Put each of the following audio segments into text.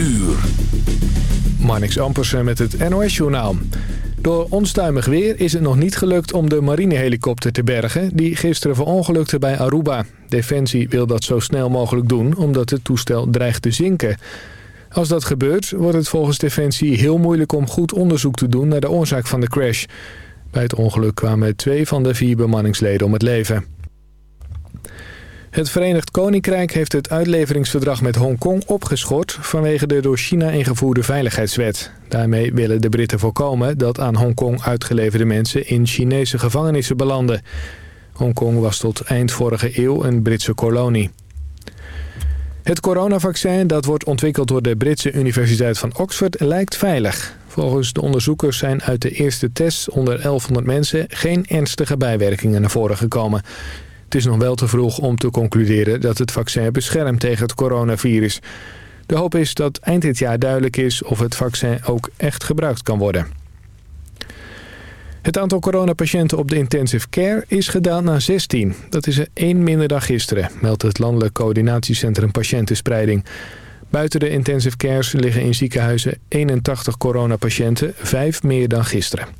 uur. Marnix Ampersen met het NOS-journaal. Door onstuimig weer is het nog niet gelukt om de marinehelikopter te bergen... die gisteren verongelukte bij Aruba. Defensie wil dat zo snel mogelijk doen, omdat het toestel dreigt te zinken. Als dat gebeurt, wordt het volgens Defensie heel moeilijk om goed onderzoek te doen... naar de oorzaak van de crash. Bij het ongeluk kwamen twee van de vier bemanningsleden om het leven. Het Verenigd Koninkrijk heeft het uitleveringsverdrag met Hongkong opgeschort... vanwege de door China ingevoerde veiligheidswet. Daarmee willen de Britten voorkomen dat aan Hongkong uitgeleverde mensen... in Chinese gevangenissen belanden. Hongkong was tot eind vorige eeuw een Britse kolonie. Het coronavaccin dat wordt ontwikkeld door de Britse Universiteit van Oxford lijkt veilig. Volgens de onderzoekers zijn uit de eerste tests onder 1100 mensen geen ernstige bijwerkingen naar voren gekomen. Het is nog wel te vroeg om te concluderen dat het vaccin beschermt tegen het coronavirus. De hoop is dat eind dit jaar duidelijk is of het vaccin ook echt gebruikt kan worden. Het aantal coronapatiënten op de intensive care is gedaald naar 16. Dat is er één minder dan gisteren, meldt het Landelijk Coördinatiecentrum Patiëntenspreiding. Buiten de intensive cares liggen in ziekenhuizen 81 coronapatiënten, vijf meer dan gisteren.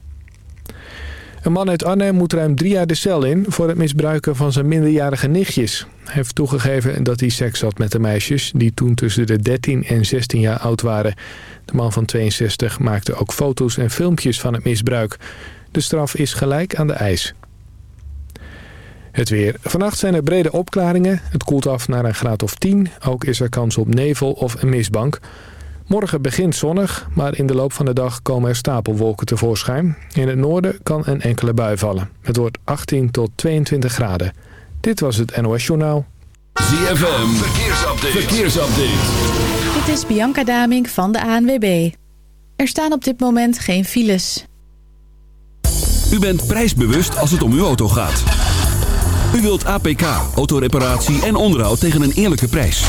Een man uit Arnhem moet ruim drie jaar de cel in... voor het misbruiken van zijn minderjarige nichtjes. Hij heeft toegegeven dat hij seks had met de meisjes... die toen tussen de 13 en 16 jaar oud waren. De man van 62 maakte ook foto's en filmpjes van het misbruik. De straf is gelijk aan de eis. Het weer. Vannacht zijn er brede opklaringen. Het koelt af naar een graad of 10. Ook is er kans op nevel of een mistbank. Morgen begint zonnig, maar in de loop van de dag komen er stapelwolken tevoorschijn. In het noorden kan een enkele bui vallen. Het wordt 18 tot 22 graden. Dit was het NOS Journaal. ZFM, verkeersupdate. verkeersupdate. Dit is Bianca Daming van de ANWB. Er staan op dit moment geen files. U bent prijsbewust als het om uw auto gaat. U wilt APK, autoreparatie en onderhoud tegen een eerlijke prijs.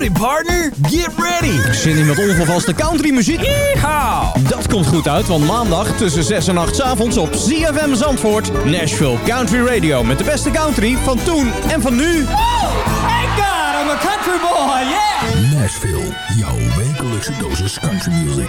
Howdy partner, get ready. Zin in met onvervaste countrymuziek? Yeehaw. Dat komt goed uit, want maandag tussen 6 en 8 's avonds op ZFM Zandvoort... Nashville Country Radio met de beste country van toen en van nu. Thank God, I'm a country boy, yeah! Nashville, jouw wekelijkse dosis country music.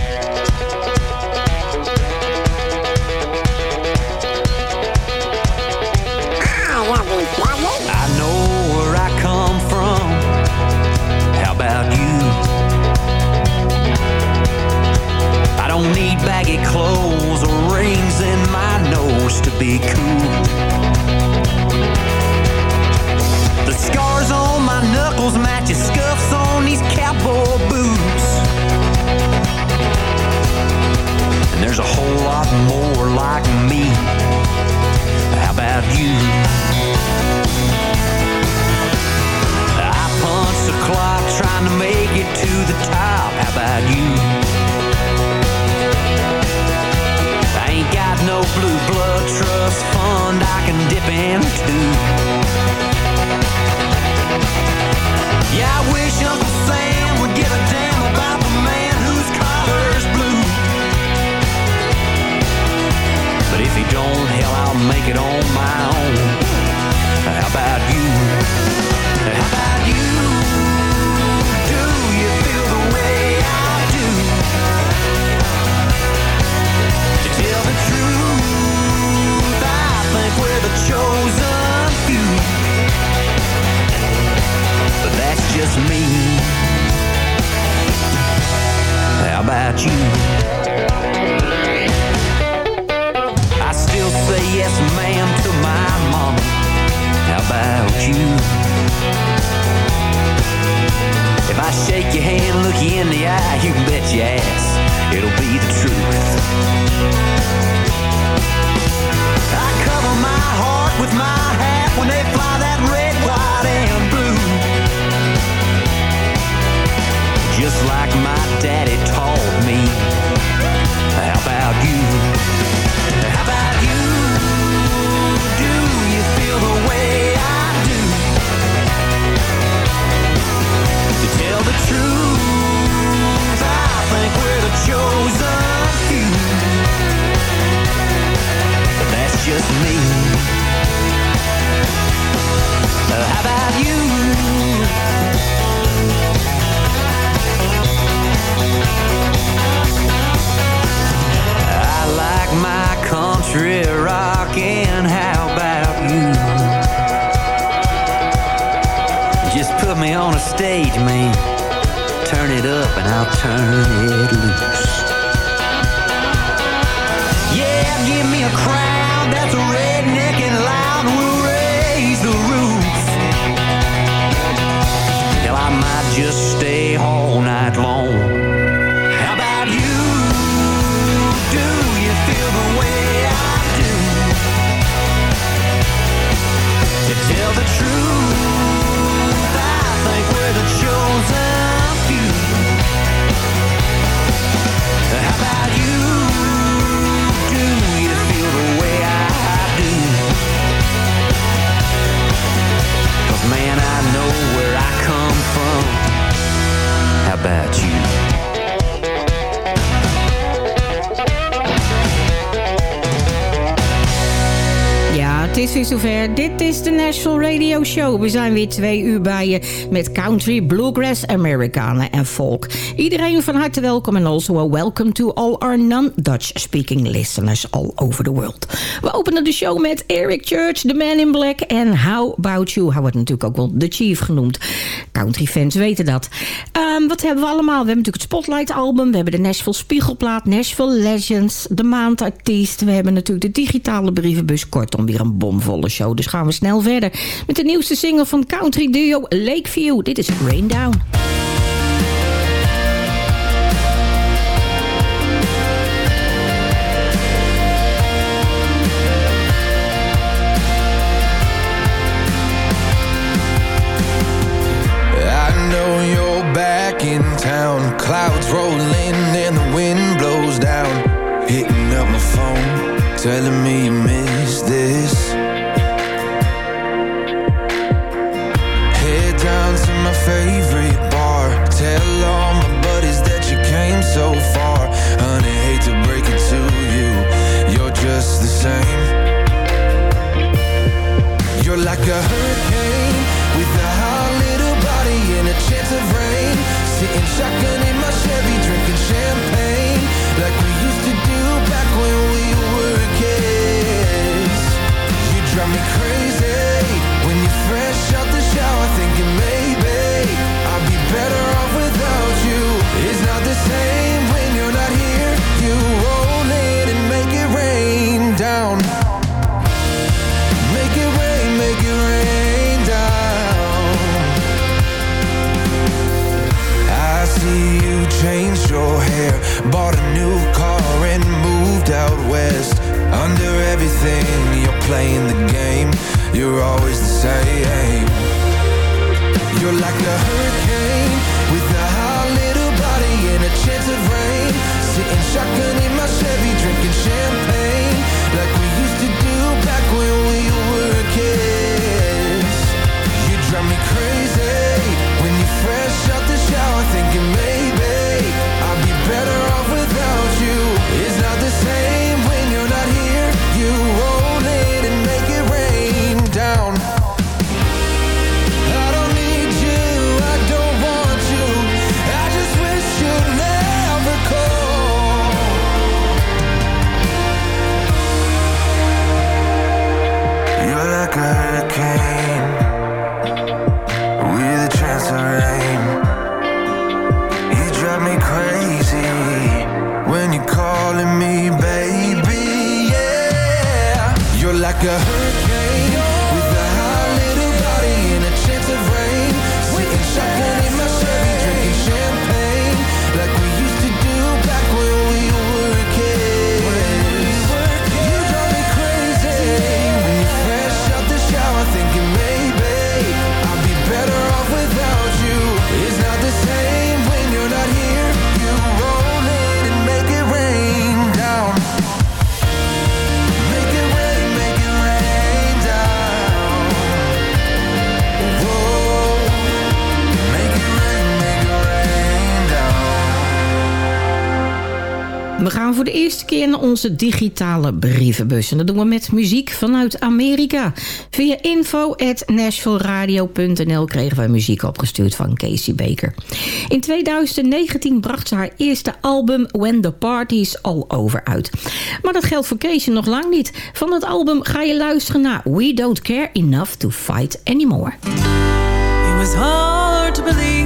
Don't need baggy clothes or rings in my nose to be cool. The scars on my knuckles match the scuffs on these cowboy boots. And there's a whole lot more like me. How about you? I punch the clock trying to make it to the top. How about you? Blue blood trust fund I can dip into. Yeah, I wish Uncle Sam would give a damn about the man whose collar's blue. But if he don't hell, I'll make it on my own. How about you? How about you? Just me. How about you? I still say yes, ma'am, to my mom. How about you? If I shake your hand, look you in the eye, you can bet your ass it'll be the truth. I cover my heart with my just me. How about you? I like my country rockin'. How about you? Just put me on a stage, man. Turn it up and I'll turn it loose. Yeah, give me a crowd het is weer zover. Dit is de National Radio Show. We zijn weer twee uur bij je met country, bluegrass, Americana en folk. Iedereen van harte welkom en also a welcome to all our non-Dutch speaking listeners all over the world. We openen de show met Eric Church, The Man in Black en How About You. Hij wordt natuurlijk ook wel The Chief genoemd. Country fans weten dat. Ehm, wat hebben we allemaal? We hebben natuurlijk het Spotlight album. We hebben de Nashville Spiegelplaat, Nashville Legends, de Maandartiest. We hebben natuurlijk de digitale brievenbus. Kortom, weer een bomvolle show. Dus gaan we snel verder met de nieuwste single van country duo Lakeview. Dit is Rain Down. Clouds rolling and the wind blows down. Hitting up my phone, telling me like a hurricane with a hot little body and a chance of rain. Sitting shotgun hair, bought a new car and moved out west. Under everything, you're playing the game. You're always the same. You're like a hurricane with a hot little body and a chance of rain. Sitting shotgun in my voor de eerste keer naar onze digitale brievenbus. En dat doen we met muziek vanuit Amerika. Via info.nashvilleradio.nl kregen wij muziek opgestuurd van Casey Baker. In 2019 bracht ze haar eerste album When the Party's All Over uit. Maar dat geldt voor Casey nog lang niet. Van het album ga je luisteren naar We Don't Care Enough to Fight Anymore. It was hard to believe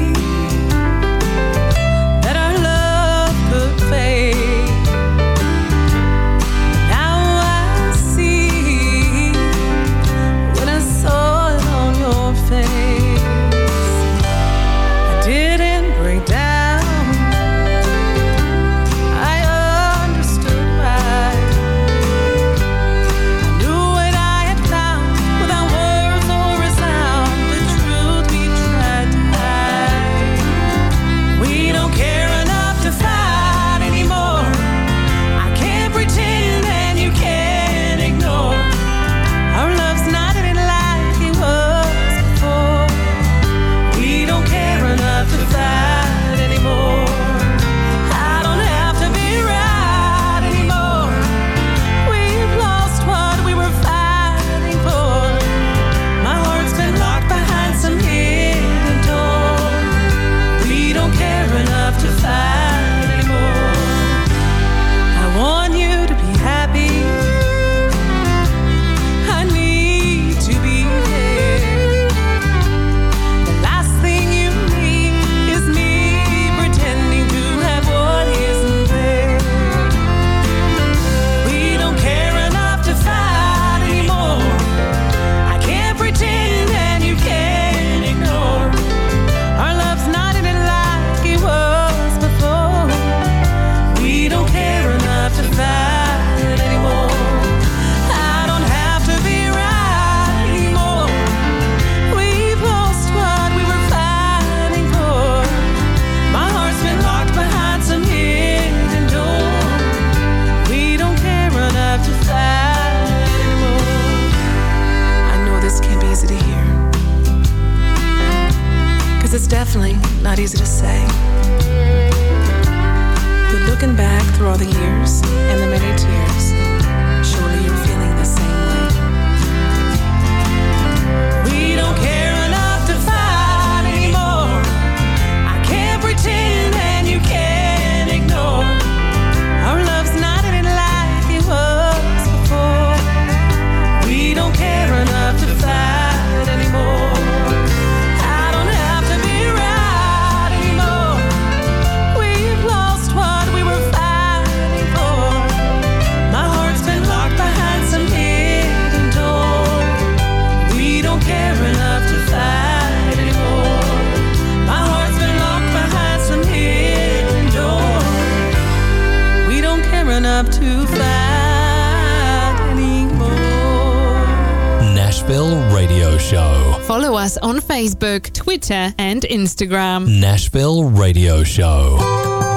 Facebook, Twitter, and Instagram. Nashville Radio Show.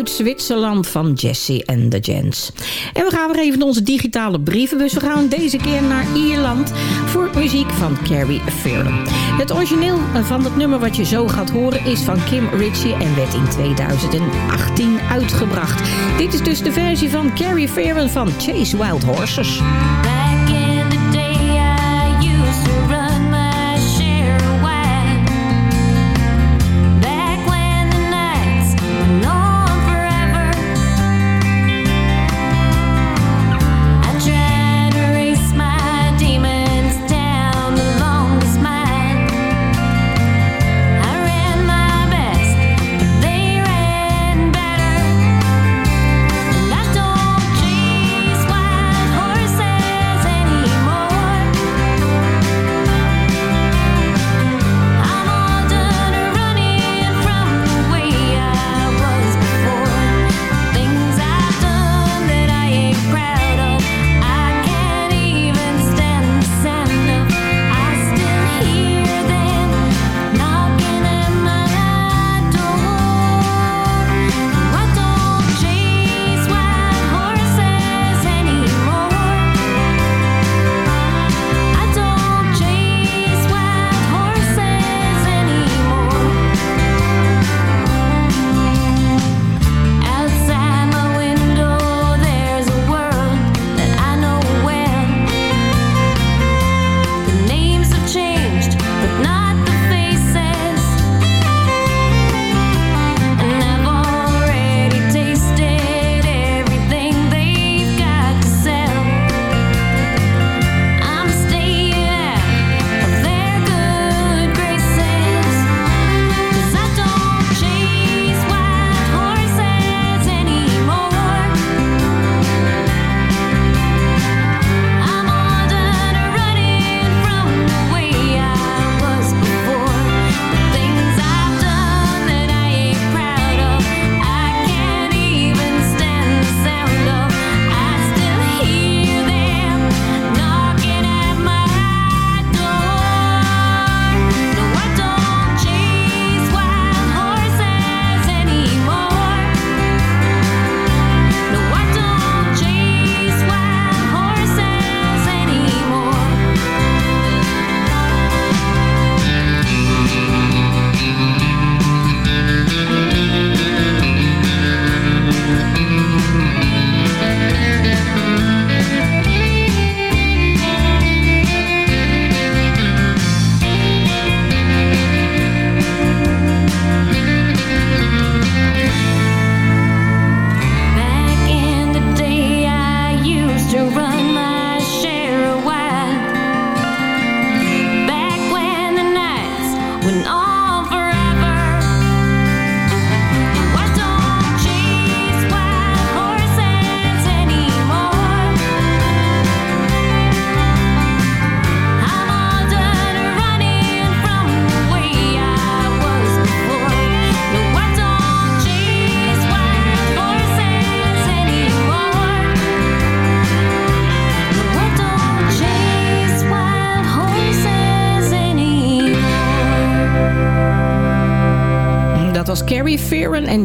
Uit Zwitserland van Jesse and the Gents. En we gaan weer even onze digitale brievenbus. We gaan deze keer naar Ierland voor muziek van Carrie Fairley. Het origineel van het nummer wat je zo gaat horen is van Kim Ritchie en werd in 2018 uitgebracht. Dit is dus de versie van Carrie Fairley van Chase Wild Horses.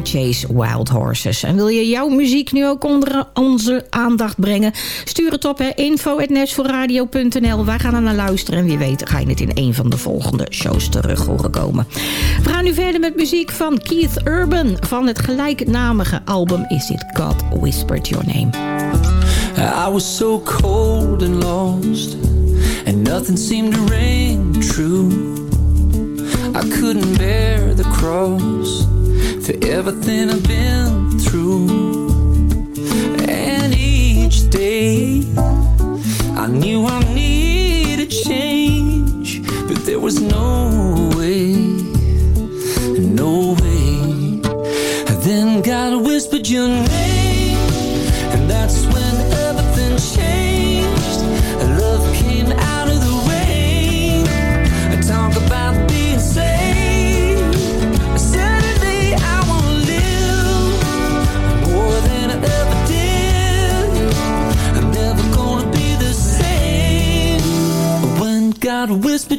Chase Wild Horses. En wil je jouw muziek nu ook onder onze aandacht brengen? Stuur het op, info.nashvilleradio.nl. Wij gaan er naar luisteren en wie weet ga je het in een van de volgende shows terug horen komen. We gaan nu verder met muziek van Keith Urban. Van het gelijknamige album Is It God Whispered Your Name. I was so cold and lost, and nothing seemed to ring true. Everything I've been through. And each day I knew I needed change, but there was no way, no way. Then God whispered your name,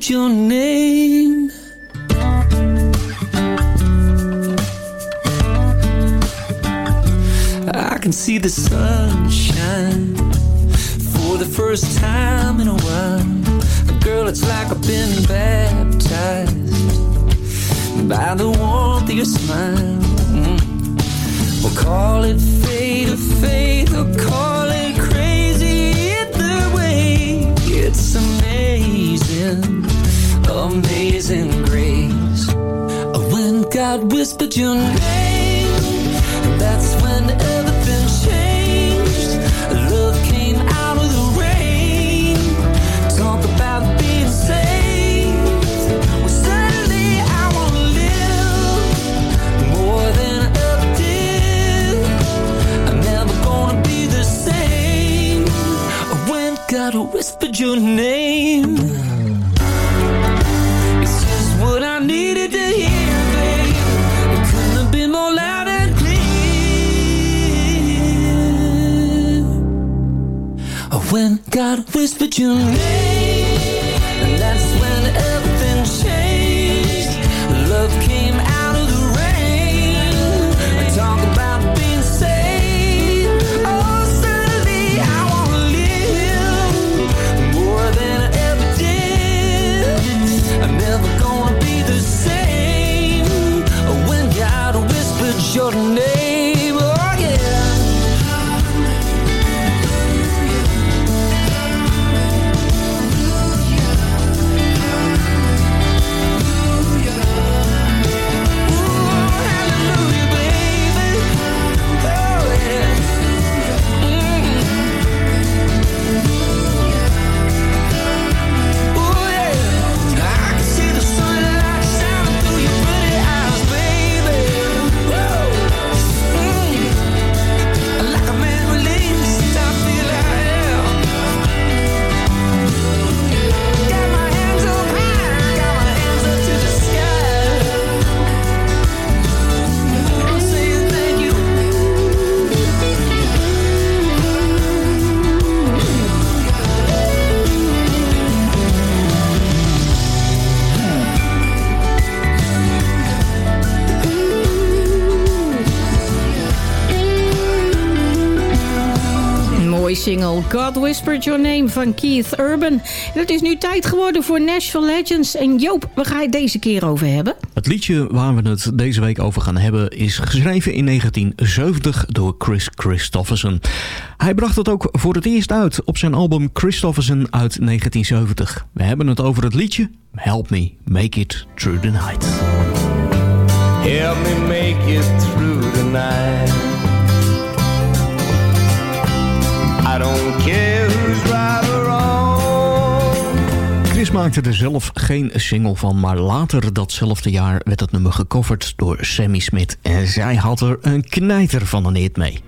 God name. I can see the sunshine for the first time in a while. Girl, it's like I've been baptized by the warmth of your smile. Mm. We'll call it fate or faith or call it crazy. Either way, it's amazing, amazing grace. When God whispered your name, that's when everything changed. Love came out of the rain. Talk about being saved. Well, suddenly I wanna live more than I ever did. I'm never gonna be the same. When God whispered your name, When God whispered your name, God Whispered Your Name van Keith Urban. En het is nu tijd geworden voor Nashville Legends. En Joop, waar ga je het deze keer over hebben? Het liedje waar we het deze week over gaan hebben is geschreven in 1970 door Chris Christofferson. Hij bracht het ook voor het eerst uit op zijn album Christofferson uit 1970. We hebben het over het liedje Help Me Make It Through the Night. Help me make it through the night. Chris maakte er zelf geen single van, maar later datzelfde jaar werd het nummer gecoverd door Sammy Smith. En zij had er een knijter van een hit mee.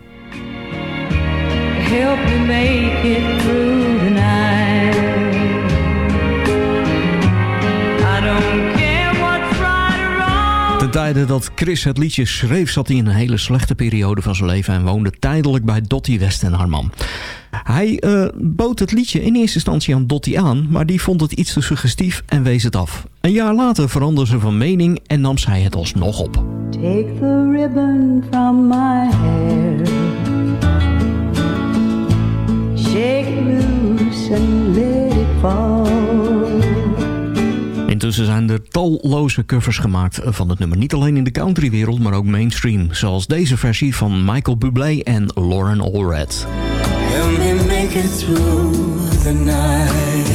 Help me make it wrong. Ten tijde dat Chris het liedje schreef zat hij in een hele slechte periode van zijn leven en woonde tijdelijk bij Dottie West en haar man. Hij eh, bood het liedje in eerste instantie aan Dottie aan, maar die vond het iets te suggestief en wees het af. Een jaar later veranderde ze van mening en nam zij het alsnog op. Take the ribbon from my hair. Shake loose and let it fall. Intussen zijn er talloze covers gemaakt van het nummer. Niet alleen in de countrywereld, maar ook mainstream. Zoals deze versie van Michael Bublé en Lauren Allred. Help me make it through the night.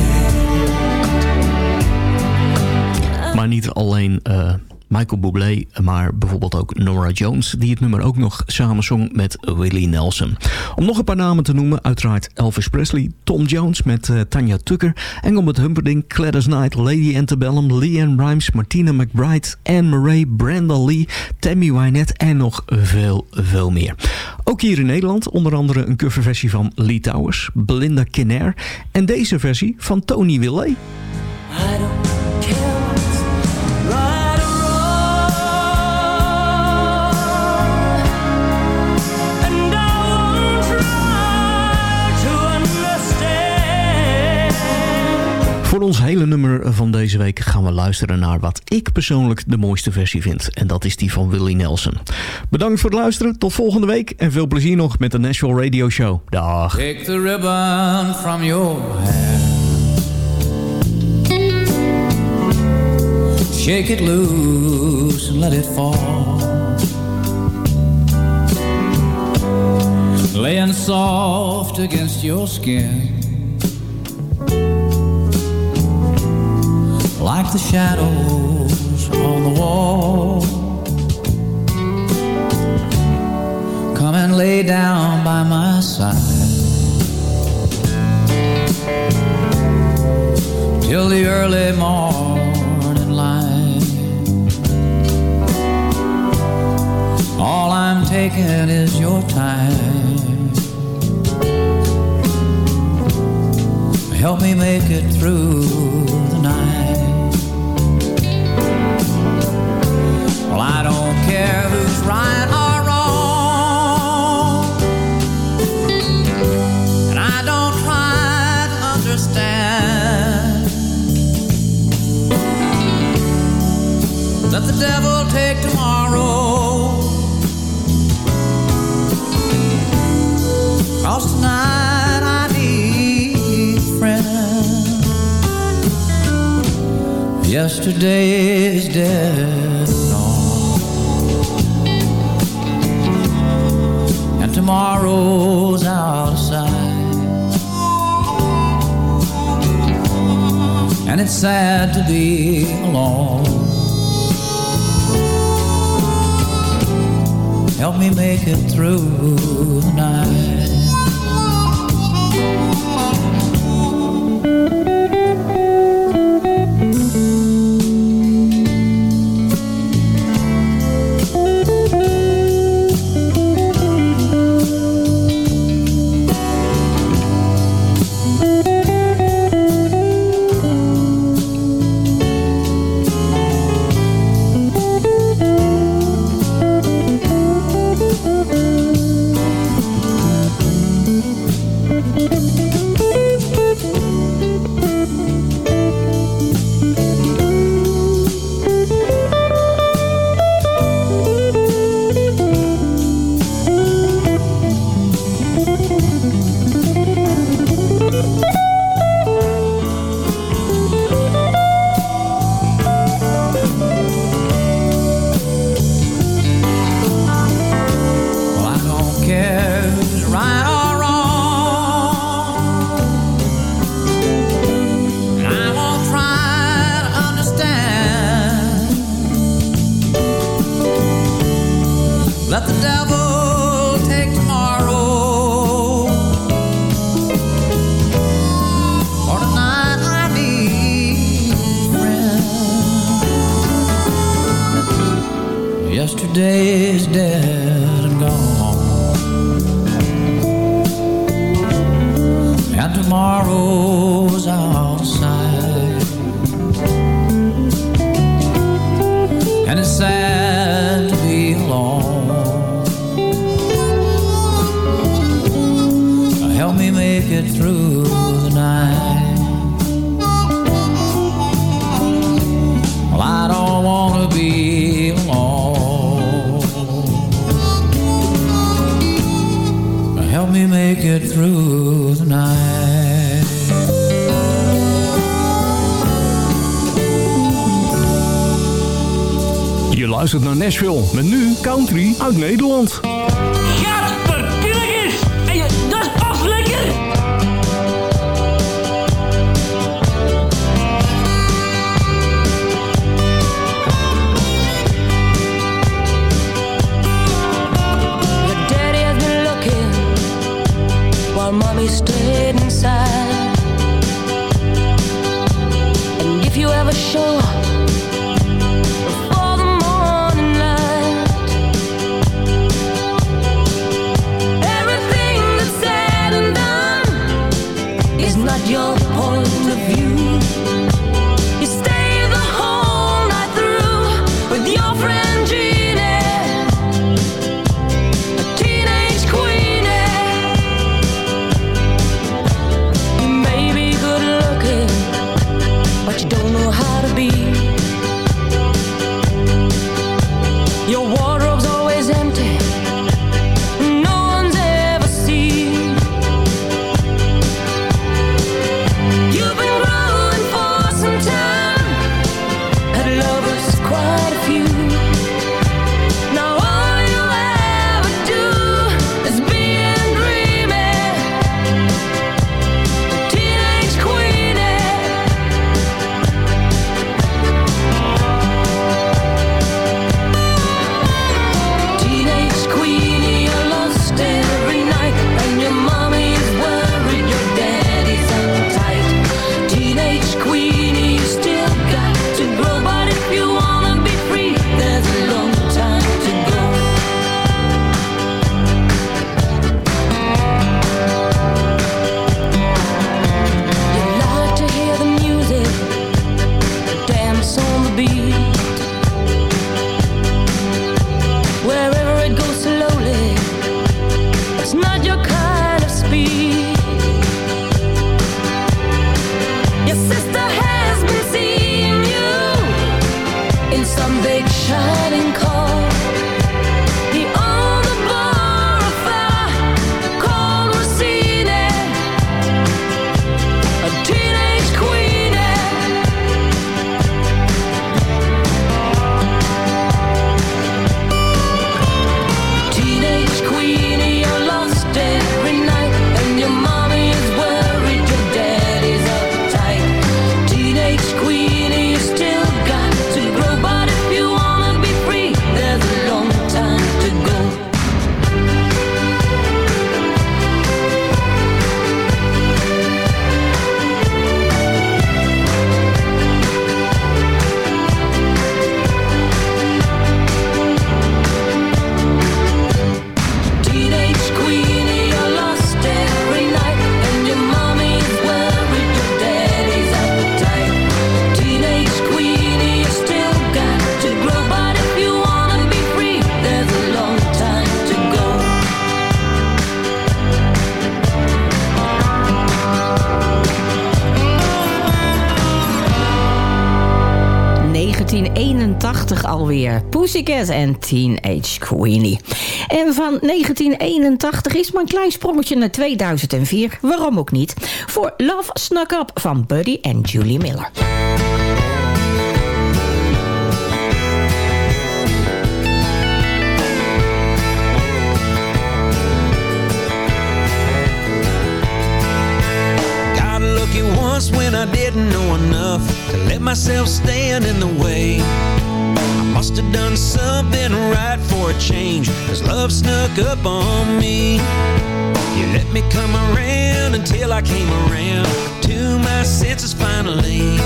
Maar niet alleen eh, Michael Bublé, maar bijvoorbeeld ook Nora Jones... die het nummer ook nog samenzong met Willie Nelson. Om nog een paar namen te noemen, uiteraard Elvis Presley... Tom Jones met eh, Tanya Tucker... Engelbert Humperdinck, Gladys Knight, Lady Antebellum... Leanne Rimes, Martina McBride, Anne Murray... Brenda Lee, Tammy Wynette en nog veel, veel meer. Ook hier in Nederland onder andere een coverversie van Lee Towers... Belinda Kinnair en deze versie van Tony Willet. Ons hele nummer van deze week gaan we luisteren naar wat ik persoonlijk de mooiste versie vind. En dat is die van Willie Nelson. Bedankt voor het luisteren, tot volgende week en veel plezier nog met de Nashville Radio Show. Dag. The from your. Shake it loose and let it fall. Soft against your skin. Like the shadows on the wall. Come and lay down by my side. till the early morning light. All I'm taking is your time. Help me make it through Well, I don't care who's right or wrong. And I don't try to understand. Let the devil take tomorrow. Cause tonight I need a friend. Yesterday is dead tomorrow's out of sight. And it's sad to be alone. Help me make it through the night. Make it through the night. Well, I don't want to be alone. Help me make it through the night. Je luistert naar Nashville met nu country uit Nederland. Mommy stayed inside. And if you ever show alweer. Pussycat en Teenage Queenie. En van 1981 is maar een klein sprongetje naar 2004. Waarom ook niet? Voor Love Snuck Up van Buddy en Julie Miller. when I didn't know enough to let myself stand in the way. Must have done something right for a change. Cause love snuck up on me. You let me come around until I came around To my senses finally.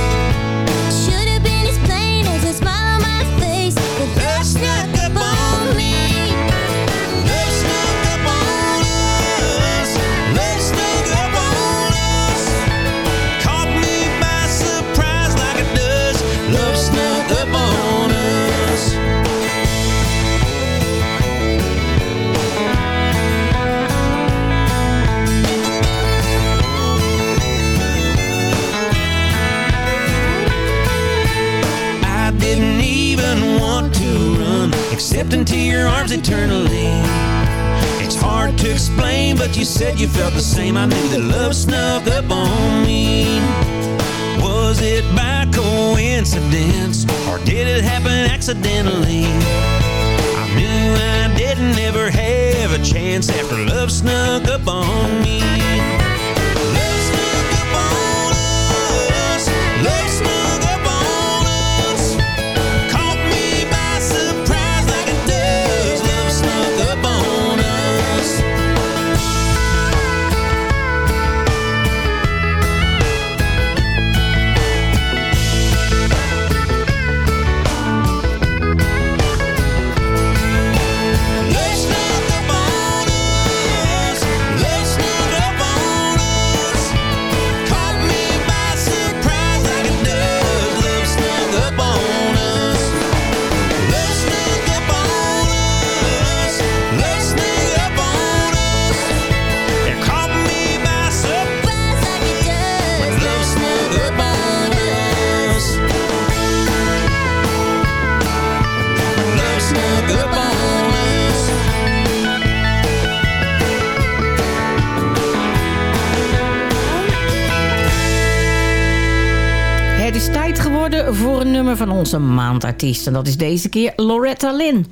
Should except into your arms eternally. It's hard to explain, but you said you felt the same. I knew that love snuck up on me. Was it by coincidence, or did it happen accidentally? I knew I didn't ever have a chance after love snuck up on me. Onze maandartiest. En dat is deze keer Loretta Lynn.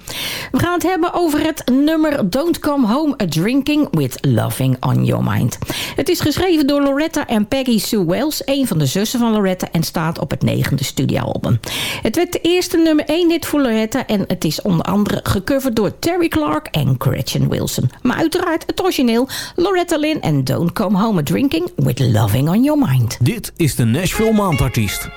We gaan het hebben over het nummer Don't Come Home A Drinking With Loving On Your Mind. Het is geschreven door Loretta en Peggy Sue Wells, een van de zussen van Loretta, en staat op het negende studioalbum. Het werd de eerste nummer 1 hit voor Loretta en het is onder andere gecoverd door Terry Clark en Gretchen Wilson. Maar uiteraard het origineel Loretta Lynn en Don't Come Home A Drinking With Loving On Your Mind. Dit is de Nashville Maandartiest.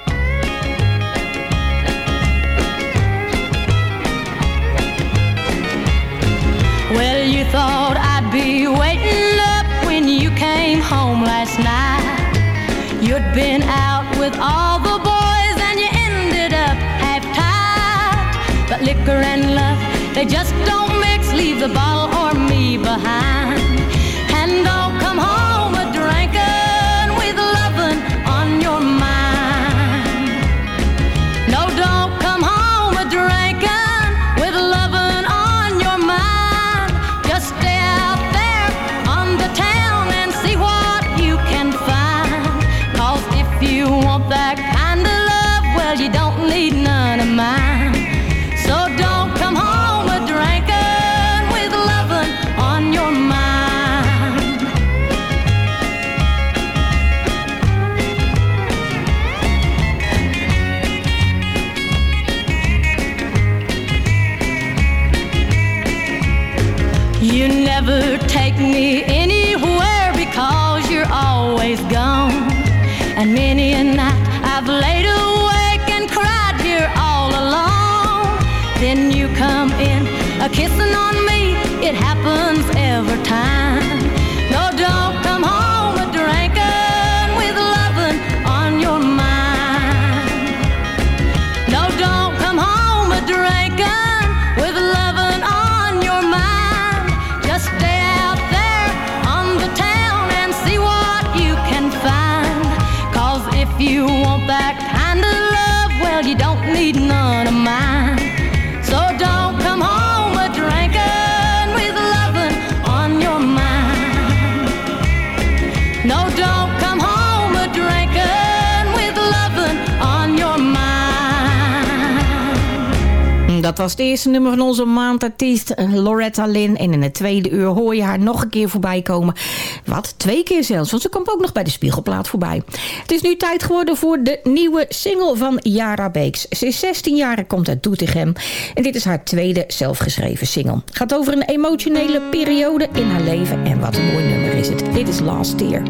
Thought I'd be waiting up when you came home last night. You'd been out with all the boys and you ended up half tied. But liquor and love, they just don't mix. Leave the bottle or me behind. Was het eerste nummer van onze maandartiest eh, Loretta Lynn. En in het tweede uur hoor je haar nog een keer voorbij komen. Wat? Twee keer zelfs, want ze komt ook nog bij de Spiegelplaat voorbij. Het is nu tijd geworden voor de nieuwe single van Yara Beeks. Ze is 16 jaar en komt uit Doetinchem. En dit is haar tweede zelfgeschreven single. Gaat over een emotionele periode in haar leven. En wat een mooi nummer is het. Dit is Last Year.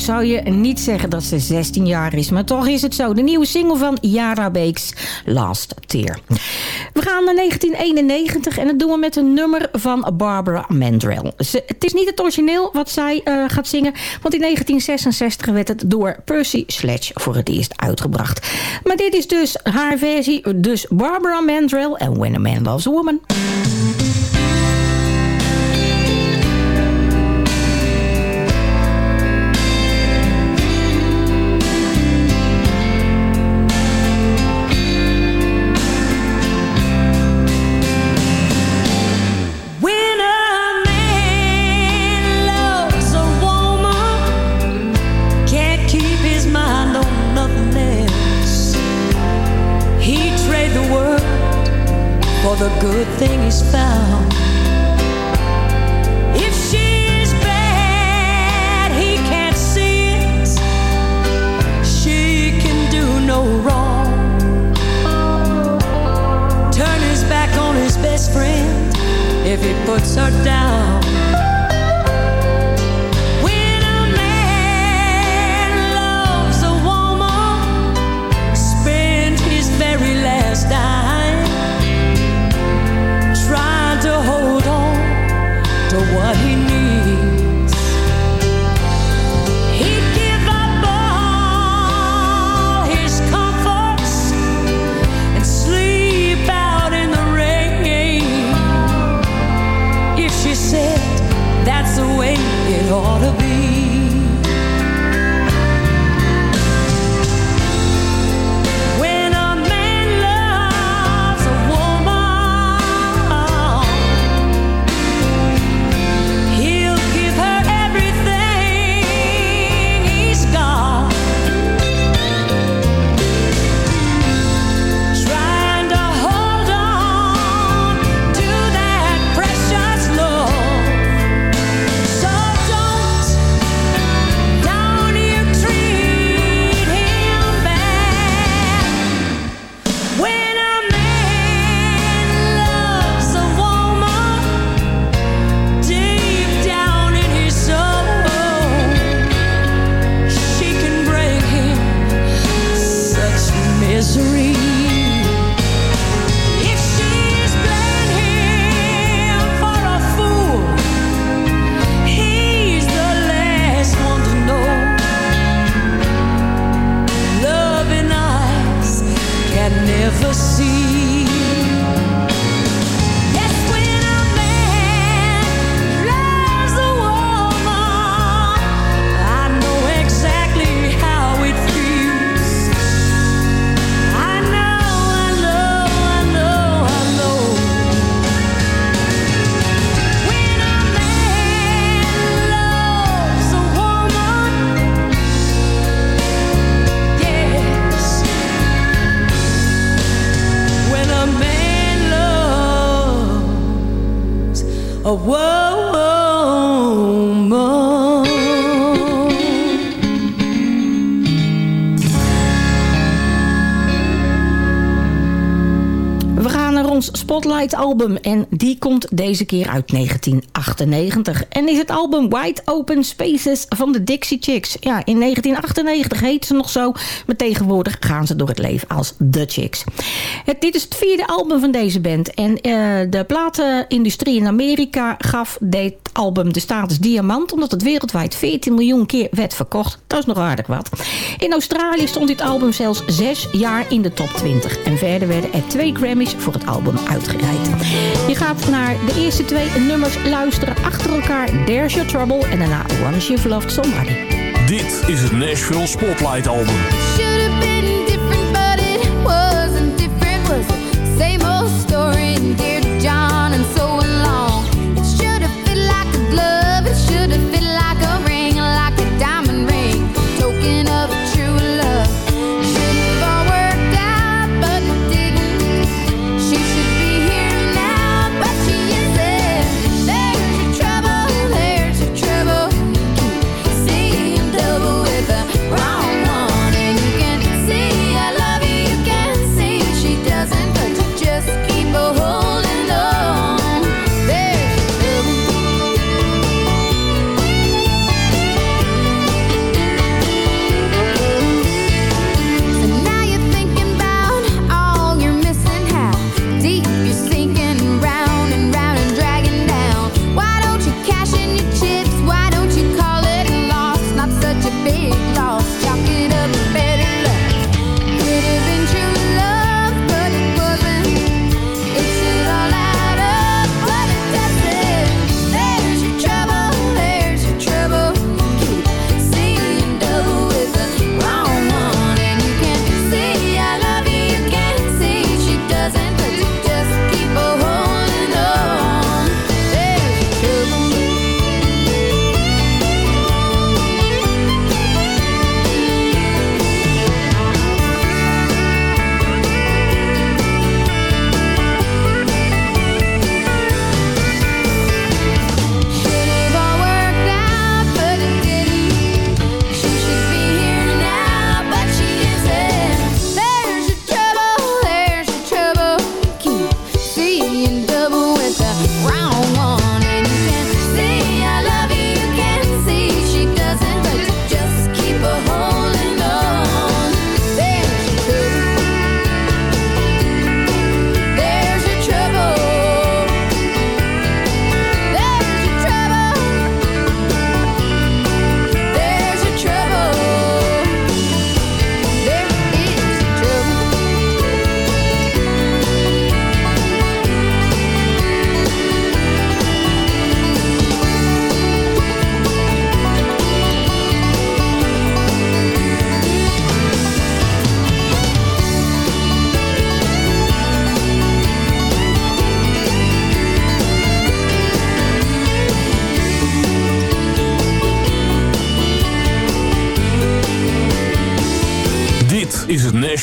Zou je niet zeggen dat ze 16 jaar is. Maar toch is het zo. De nieuwe single van Yara Beeks, Last Tear. We gaan naar 1991 en dat doen we met een nummer van Barbara Mandrell. Ze, het is niet het origineel wat zij eh, gaat zingen... want in 1966 werd het door Percy Sledge voor het eerst uitgebracht. Maar dit is dus haar versie, dus Barbara Mandrell en When a Man Loves a Woman. Spotlight album en die komt deze keer uit 1998. En is het album Wide Open Spaces van de Dixie Chicks. Ja, in 1998 heet ze nog zo, maar tegenwoordig gaan ze door het leven als The Chicks. Het, dit is het vierde album van deze band en eh, de platenindustrie in Amerika gaf dit album de status diamant omdat het wereldwijd 14 miljoen keer werd verkocht. Dat is nog aardig wat. In Australië stond dit album zelfs zes jaar in de top 20 en verder werden er twee Grammys voor het album uitgereikt. Je gaat naar de eerste twee nummers luisteren achter elkaar There's Your Trouble en daarna Once You've Loved Somebody. Dit is het Nashville Spotlight Album.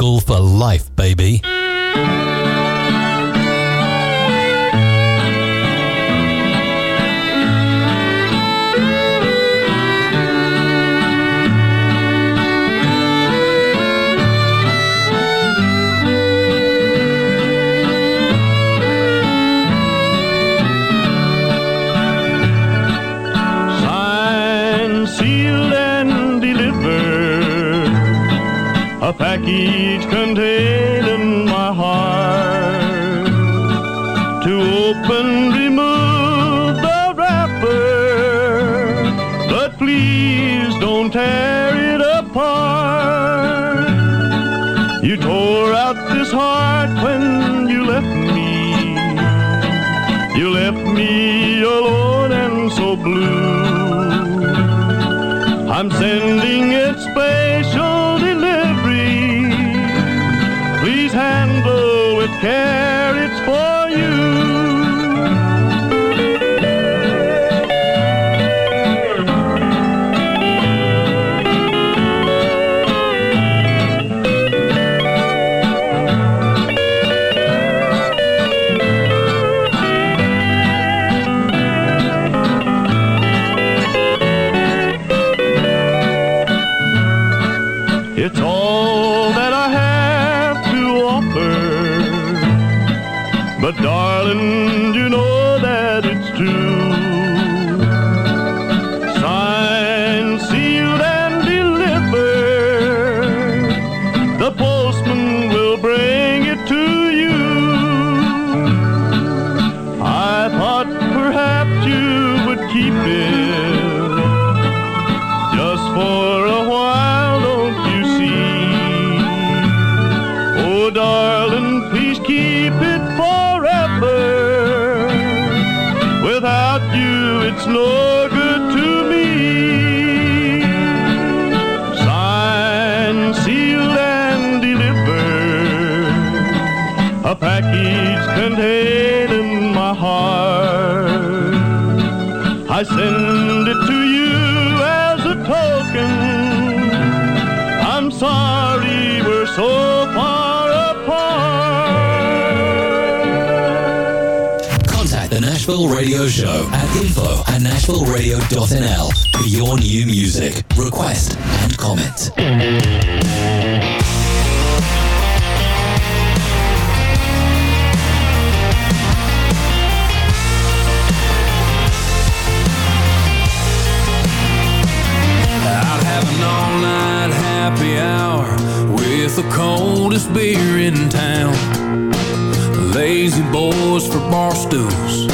School for life, baby. Yeah. It's no good to me. Signed, sealed, and delivered. A package containing my heart. I send Nashville Radio Show at info at nashvilleradio.nl for your new music, request, and comment. I'd have an all-night happy hour with the coldest beer in town. Lazy boys for bar stools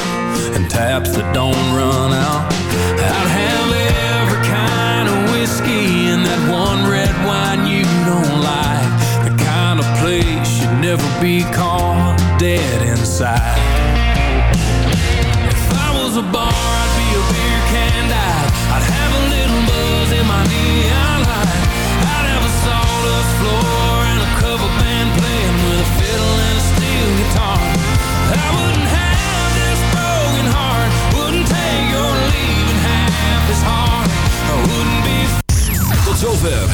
taps that don't run out. I'd have every kind of whiskey and that one red wine you don't like. The kind of place you'd never be caught dead inside.